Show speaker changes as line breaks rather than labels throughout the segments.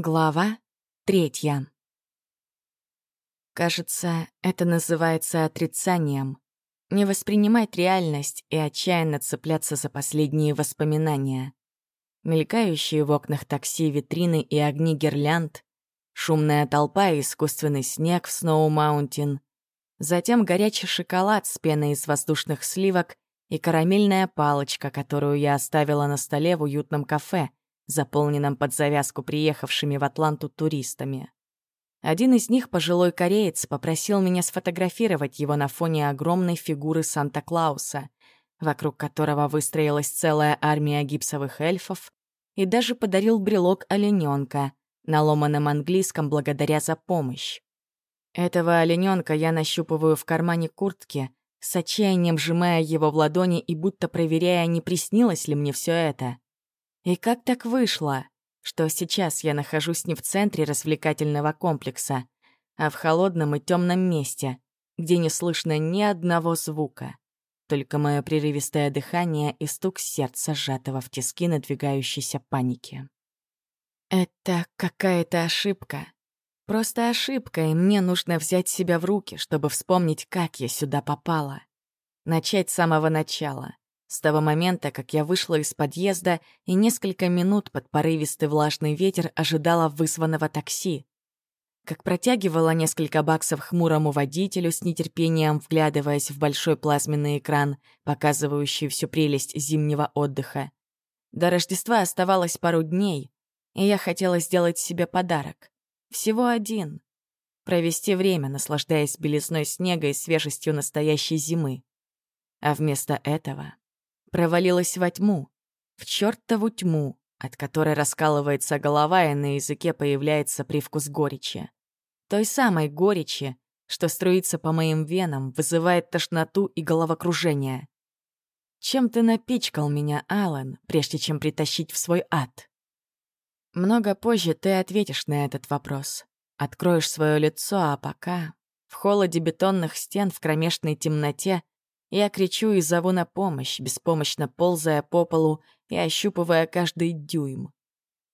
Глава третья. Кажется, это называется отрицанием. Не воспринимать реальность и отчаянно цепляться за последние воспоминания. Мелькающие в окнах такси витрины и огни гирлянд, шумная толпа и искусственный снег в Сноу-Маунтин, затем горячий шоколад с пеной из воздушных сливок и карамельная палочка, которую я оставила на столе в уютном кафе — заполненном под завязку приехавшими в Атланту туристами. Один из них, пожилой кореец, попросил меня сфотографировать его на фоне огромной фигуры Санта-Клауса, вокруг которого выстроилась целая армия гипсовых эльфов, и даже подарил брелок олененка на ломаном английском благодаря за помощь. Этого олененка я нащупываю в кармане куртки, с отчаянием сжимая его в ладони и будто проверяя, не приснилось ли мне все это. И как так вышло, что сейчас я нахожусь не в центре развлекательного комплекса, а в холодном и темном месте, где не слышно ни одного звука, только мое прерывистое дыхание и стук сердца, сжатого в тиски надвигающейся паники. Это какая-то ошибка. Просто ошибка, и мне нужно взять себя в руки, чтобы вспомнить, как я сюда попала. Начать с самого начала. С того момента, как я вышла из подъезда и несколько минут под порывистый влажный ветер ожидала вызванного такси. Как протягивала несколько баксов хмурому водителю с нетерпением, вглядываясь в большой плазменный экран, показывающий всю прелесть зимнего отдыха. До Рождества оставалось пару дней, и я хотела сделать себе подарок. Всего один. Провести время, наслаждаясь белизной снега и свежестью настоящей зимы. А вместо этого провалилась во тьму, в чертову тьму, от которой раскалывается голова, и на языке появляется привкус горечи. Той самой горечи, что струится по моим венам, вызывает тошноту и головокружение. Чем ты напичкал меня, Алан, прежде чем притащить в свой ад? Много позже ты ответишь на этот вопрос. Откроешь свое лицо, а пока... В холоде бетонных стен в кромешной темноте я кричу и зову на помощь, беспомощно ползая по полу и ощупывая каждый дюйм.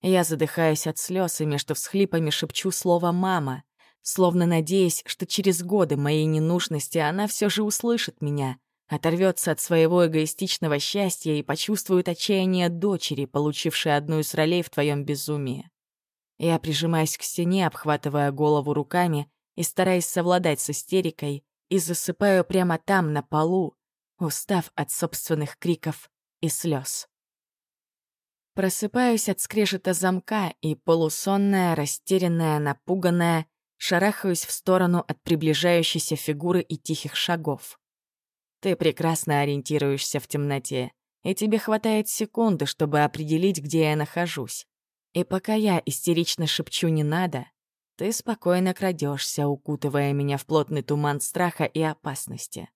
Я задыхаюсь от слез и между всхлипами шепчу слово «мама», словно надеясь, что через годы моей ненужности она все же услышит меня, оторвется от своего эгоистичного счастья и почувствует отчаяние дочери, получившей одну из ролей в твоем безумии. Я прижимаюсь к стене, обхватывая голову руками и стараясь совладать с истерикой, и засыпаю прямо там, на полу, устав от собственных криков и слез. Просыпаюсь от скрежета замка и, полусонная, растерянная, напуганная, шарахаюсь в сторону от приближающейся фигуры и тихих шагов. Ты прекрасно ориентируешься в темноте, и тебе хватает секунды, чтобы определить, где я нахожусь. И пока я истерично шепчу «не надо», ты спокойно крадешься, укутывая меня в плотный туман страха и опасности.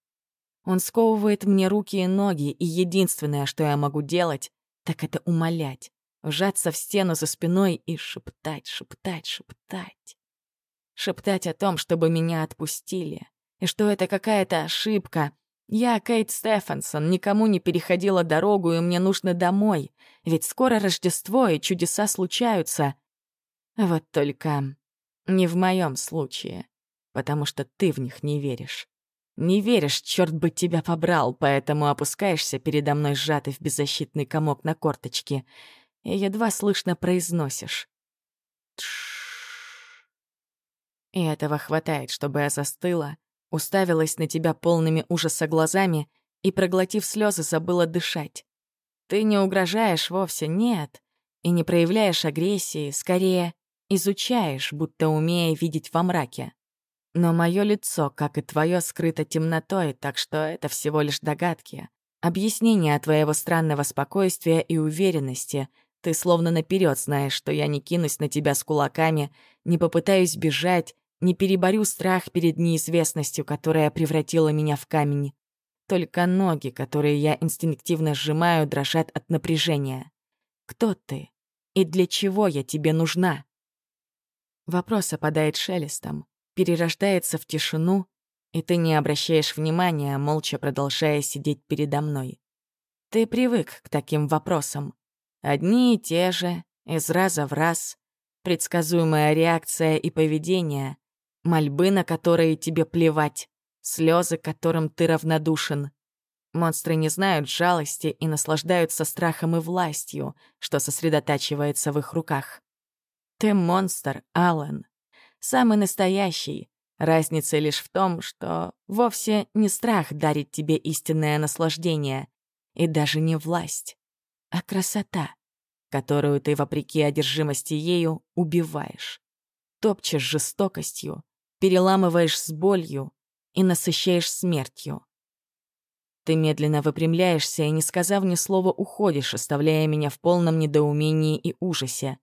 Он сковывает мне руки и ноги, и единственное, что я могу делать, так это умолять, вжаться в стену за спиной и шептать, шептать, шептать. Шептать о том, чтобы меня отпустили, и что это какая-то ошибка. Я, Кейт Стефансон, никому не переходила дорогу, и мне нужно домой, ведь скоро Рождество, и чудеса случаются. Вот только не в моем случае, потому что ты в них не веришь. Не веришь, черт бы тебя побрал, поэтому опускаешься передо мной сжатый в беззащитный комок на корточке и едва слышно произносишь. И этого хватает, чтобы я застыла, уставилась на тебя полными ужаса глазами и, проглотив слезы, забыла дышать. Ты не угрожаешь вовсе, нет, и не проявляешь агрессии, скорее, изучаешь, будто умея видеть во мраке. Но мое лицо, как и твое, скрыто темнотой, так что это всего лишь догадки. Объяснение твоего странного спокойствия и уверенности. Ты словно наперед знаешь, что я не кинусь на тебя с кулаками, не попытаюсь бежать, не переборю страх перед неизвестностью, которая превратила меня в камень. Только ноги, которые я инстинктивно сжимаю, дрожат от напряжения. Кто ты? И для чего я тебе нужна? Вопрос опадает шелестом, перерождается в тишину, и ты не обращаешь внимания, молча продолжая сидеть передо мной. Ты привык к таким вопросам. Одни и те же, из раза в раз. предсказуемая реакция и поведение, мольбы, на которые тебе плевать, слезы, которым ты равнодушен. Монстры не знают жалости и наслаждаются страхом и властью, что сосредотачивается в их руках. Ты монстр, Аллен. Самый настоящий. Разница лишь в том, что вовсе не страх дарит тебе истинное наслаждение, и даже не власть, а красота, которую ты, вопреки одержимости ею, убиваешь. Топчешь жестокостью, переламываешь с болью и насыщаешь смертью. Ты медленно выпрямляешься и, не сказав ни слова, уходишь, оставляя меня в полном недоумении и ужасе.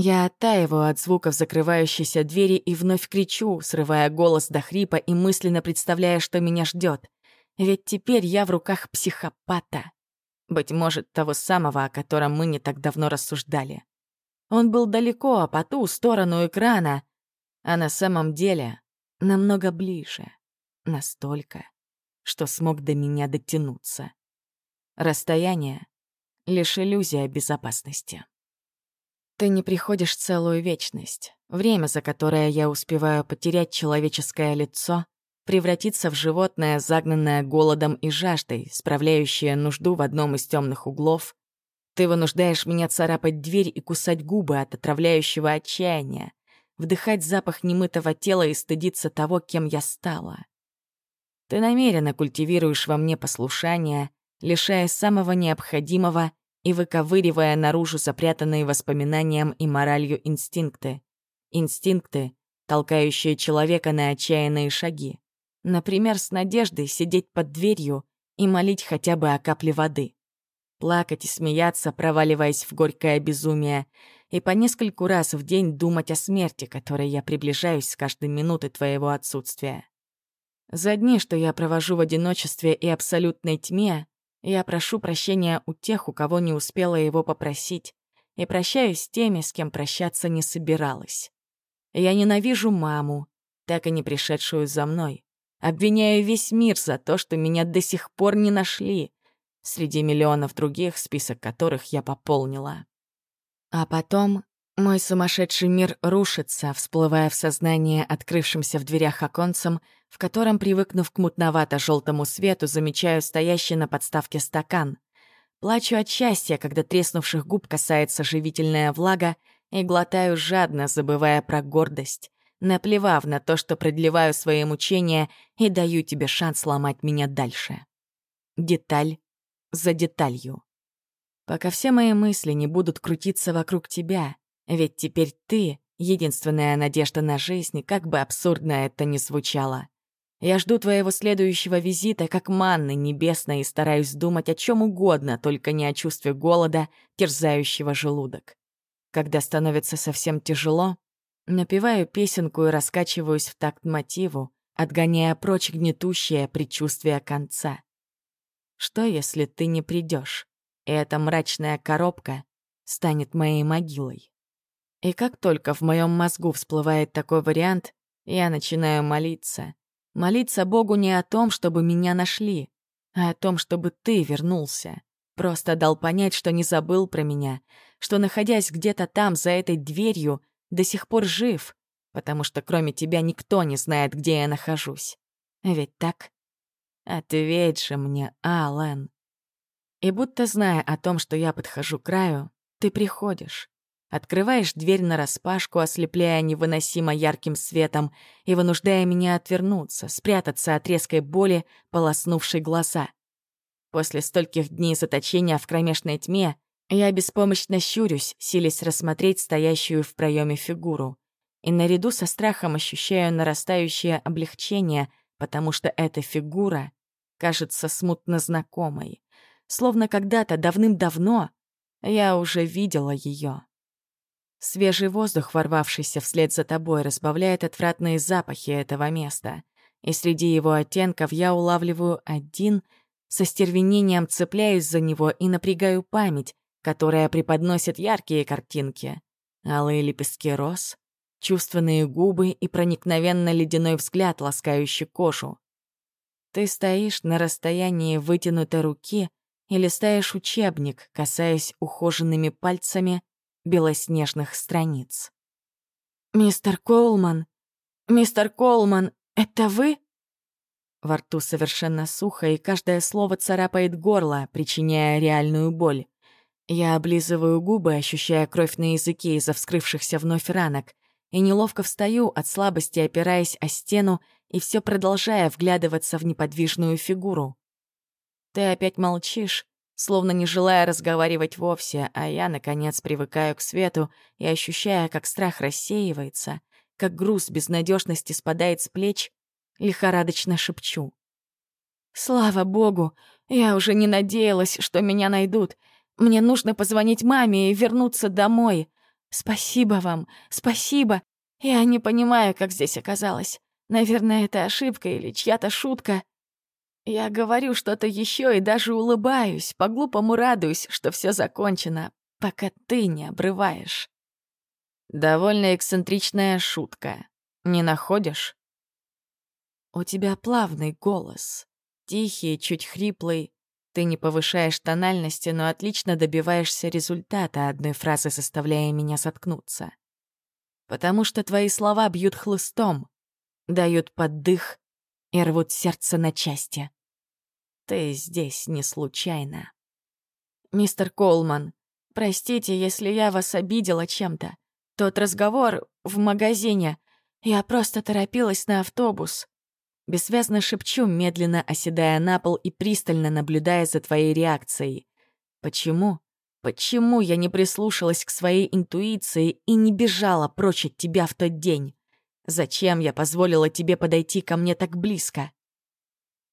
Я оттаиваю от звуков закрывающейся двери и вновь кричу, срывая голос до хрипа и мысленно представляя, что меня ждет. Ведь теперь я в руках психопата. Быть может, того самого, о котором мы не так давно рассуждали. Он был далеко, а по ту сторону экрана, а на самом деле намного ближе. Настолько, что смог до меня дотянуться. Расстояние — лишь иллюзия безопасности. Ты не приходишь целую вечность. Время, за которое я успеваю потерять человеческое лицо, превратиться в животное, загнанное голодом и жаждой, справляющее нужду в одном из темных углов. Ты вынуждаешь меня царапать дверь и кусать губы от отравляющего отчаяния, вдыхать запах немытого тела и стыдиться того, кем я стала. Ты намеренно культивируешь во мне послушание, лишая самого необходимого и выковыривая наружу запрятанные воспоминанием и моралью инстинкты. Инстинкты, толкающие человека на отчаянные шаги. Например, с надеждой сидеть под дверью и молить хотя бы о капле воды. Плакать и смеяться, проваливаясь в горькое безумие, и по нескольку раз в день думать о смерти, которой я приближаюсь с каждой минуты твоего отсутствия. За дни, что я провожу в одиночестве и абсолютной тьме, я прошу прощения у тех, у кого не успела его попросить, и прощаюсь с теми, с кем прощаться не собиралась. Я ненавижу маму, так и не пришедшую за мной. Обвиняю весь мир за то, что меня до сих пор не нашли, среди миллионов других, список которых я пополнила. А потом мой сумасшедший мир рушится, всплывая в сознание открывшимся в дверях оконцем, в котором, привыкнув к мутновато-желтому свету, замечаю стоящий на подставке стакан. Плачу от счастья, когда треснувших губ касается живительная влага, и глотаю жадно, забывая про гордость, наплевав на то, что продлеваю свои мучения и даю тебе шанс сломать меня дальше. Деталь за деталью. Пока все мои мысли не будут крутиться вокруг тебя, ведь теперь ты — единственная надежда на жизнь, как бы абсурдно это ни звучало. Я жду твоего следующего визита как манны небесной и стараюсь думать о чем угодно, только не о чувстве голода, терзающего желудок. Когда становится совсем тяжело, напеваю песенку и раскачиваюсь в такт мотиву, отгоняя прочь гнетущее предчувствие конца. Что, если ты не придешь, и эта мрачная коробка станет моей могилой? И как только в моем мозгу всплывает такой вариант, я начинаю молиться. Молиться Богу не о том, чтобы меня нашли, а о том, чтобы ты вернулся. Просто дал понять, что не забыл про меня, что, находясь где-то там, за этой дверью, до сих пор жив, потому что кроме тебя никто не знает, где я нахожусь. Ведь так? Ответь же мне, Аллен. И будто зная о том, что я подхожу к краю, ты приходишь. Открываешь дверь нараспашку, ослепляя невыносимо ярким светом и вынуждая меня отвернуться, спрятаться от резкой боли, полоснувшей глаза. После стольких дней заточения в кромешной тьме я беспомощно щурюсь, силясь рассмотреть стоящую в проеме фигуру. И наряду со страхом ощущаю нарастающее облегчение, потому что эта фигура кажется смутно знакомой. Словно когда-то давным-давно я уже видела ее. Свежий воздух, ворвавшийся вслед за тобой, разбавляет отвратные запахи этого места. И среди его оттенков я улавливаю один, со стервенением цепляюсь за него и напрягаю память, которая преподносит яркие картинки. Алые лепестки роз, чувственные губы и проникновенно ледяной взгляд, ласкающий кожу. Ты стоишь на расстоянии вытянутой руки и листаешь учебник, касаясь ухоженными пальцами белоснежных страниц. «Мистер Колман! Мистер Колман, это вы?» Во рту совершенно сухо, и каждое слово царапает горло, причиняя реальную боль. Я облизываю губы, ощущая кровь на языке из-за вскрывшихся вновь ранок, и неловко встаю от слабости, опираясь о стену и все продолжая вглядываться в неподвижную фигуру. Ты опять молчишь, словно не желая разговаривать вовсе, а я, наконец, привыкаю к свету и, ощущая, как страх рассеивается, как груз безнадежности спадает с плеч, лихорадочно шепчу. «Слава богу! Я уже не надеялась, что меня найдут. Мне нужно позвонить маме и вернуться домой. Спасибо вам, спасибо. Я не понимаю, как здесь оказалось. Наверное, это ошибка или чья-то шутка. Я говорю что-то еще и даже улыбаюсь, по-глупому радуюсь, что все закончено, пока ты не обрываешь. Довольно эксцентричная шутка. Не находишь? У тебя плавный голос. Тихий, чуть хриплый. Ты не повышаешь тональности, но отлично добиваешься результата одной фразы, заставляя меня соткнуться. Потому что твои слова бьют хлыстом, дают поддых и рвут сердце на части. Ты здесь не случайно. Мистер Колман, простите, если я вас обидела чем-то. Тот разговор в магазине. Я просто торопилась на автобус. Бессвязно шепчу, медленно оседая на пол и пристально наблюдая за твоей реакцией. Почему? Почему я не прислушалась к своей интуиции и не бежала прочь от тебя в тот день? Зачем я позволила тебе подойти ко мне так близко?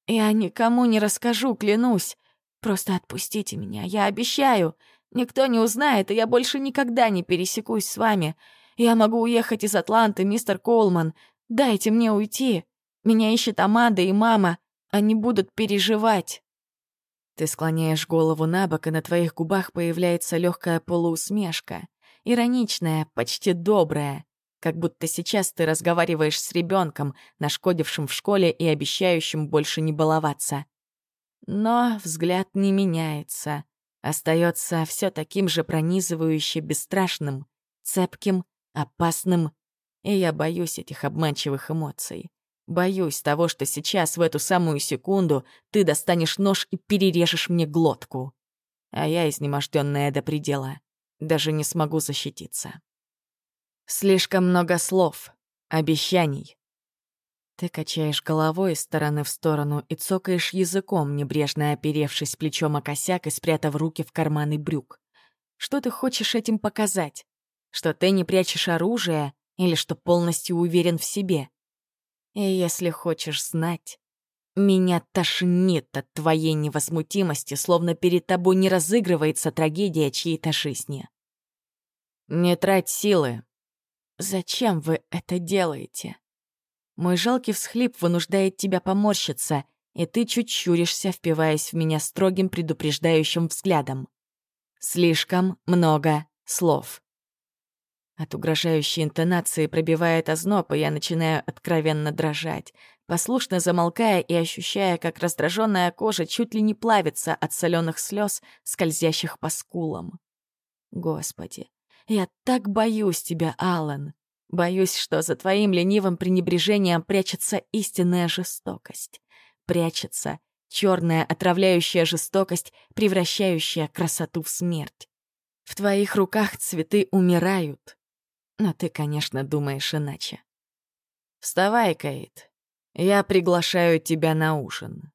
Я никому не расскажу, клянусь. Просто отпустите меня, я обещаю. Никто не узнает, и я больше никогда не пересекусь с вами. Я могу уехать из Атланты, мистер Колман. Дайте мне уйти. Меня ищет Амада и мама. Они будут переживать. Ты склоняешь голову на бок, и на твоих губах появляется легкая полуусмешка. Ироничная, почти добрая как будто сейчас ты разговариваешь с ребенком, нашкодившим в школе и обещающим больше не баловаться. Но взгляд не меняется, остается все таким же пронизывающе бесстрашным, цепким, опасным, и я боюсь этих обманчивых эмоций. Боюсь того, что сейчас, в эту самую секунду, ты достанешь нож и перережешь мне глотку. А я, изнеможденная до предела, даже не смогу защититься. Слишком много слов, обещаний. Ты качаешь головой из стороны в сторону и цокаешь языком, небрежно оперевшись плечом о косяк и спрятав руки в карманы брюк. Что ты хочешь этим показать? Что ты не прячешь оружие или что полностью уверен в себе? И если хочешь знать, меня тошнит от твоей невозмутимости, словно перед тобой не разыгрывается трагедия чьей-то жизни. Не трать силы, Зачем вы это делаете? Мой жалкий всхлип вынуждает тебя поморщиться, и ты чуть чуришься, впиваясь в меня строгим предупреждающим взглядом. Слишком много слов. От угрожающей интонации пробивает озноб, и я начинаю откровенно дрожать, послушно замолкая и ощущая, как раздраженная кожа чуть ли не плавится от соленых слез, скользящих по скулам. Господи, я так боюсь тебя, Алан. Боюсь, что за твоим ленивым пренебрежением прячется истинная жестокость. Прячется черная отравляющая жестокость, превращающая красоту в смерть. В твоих руках цветы умирают. Но ты, конечно, думаешь иначе. Вставай, Кейт. Я приглашаю тебя на ужин.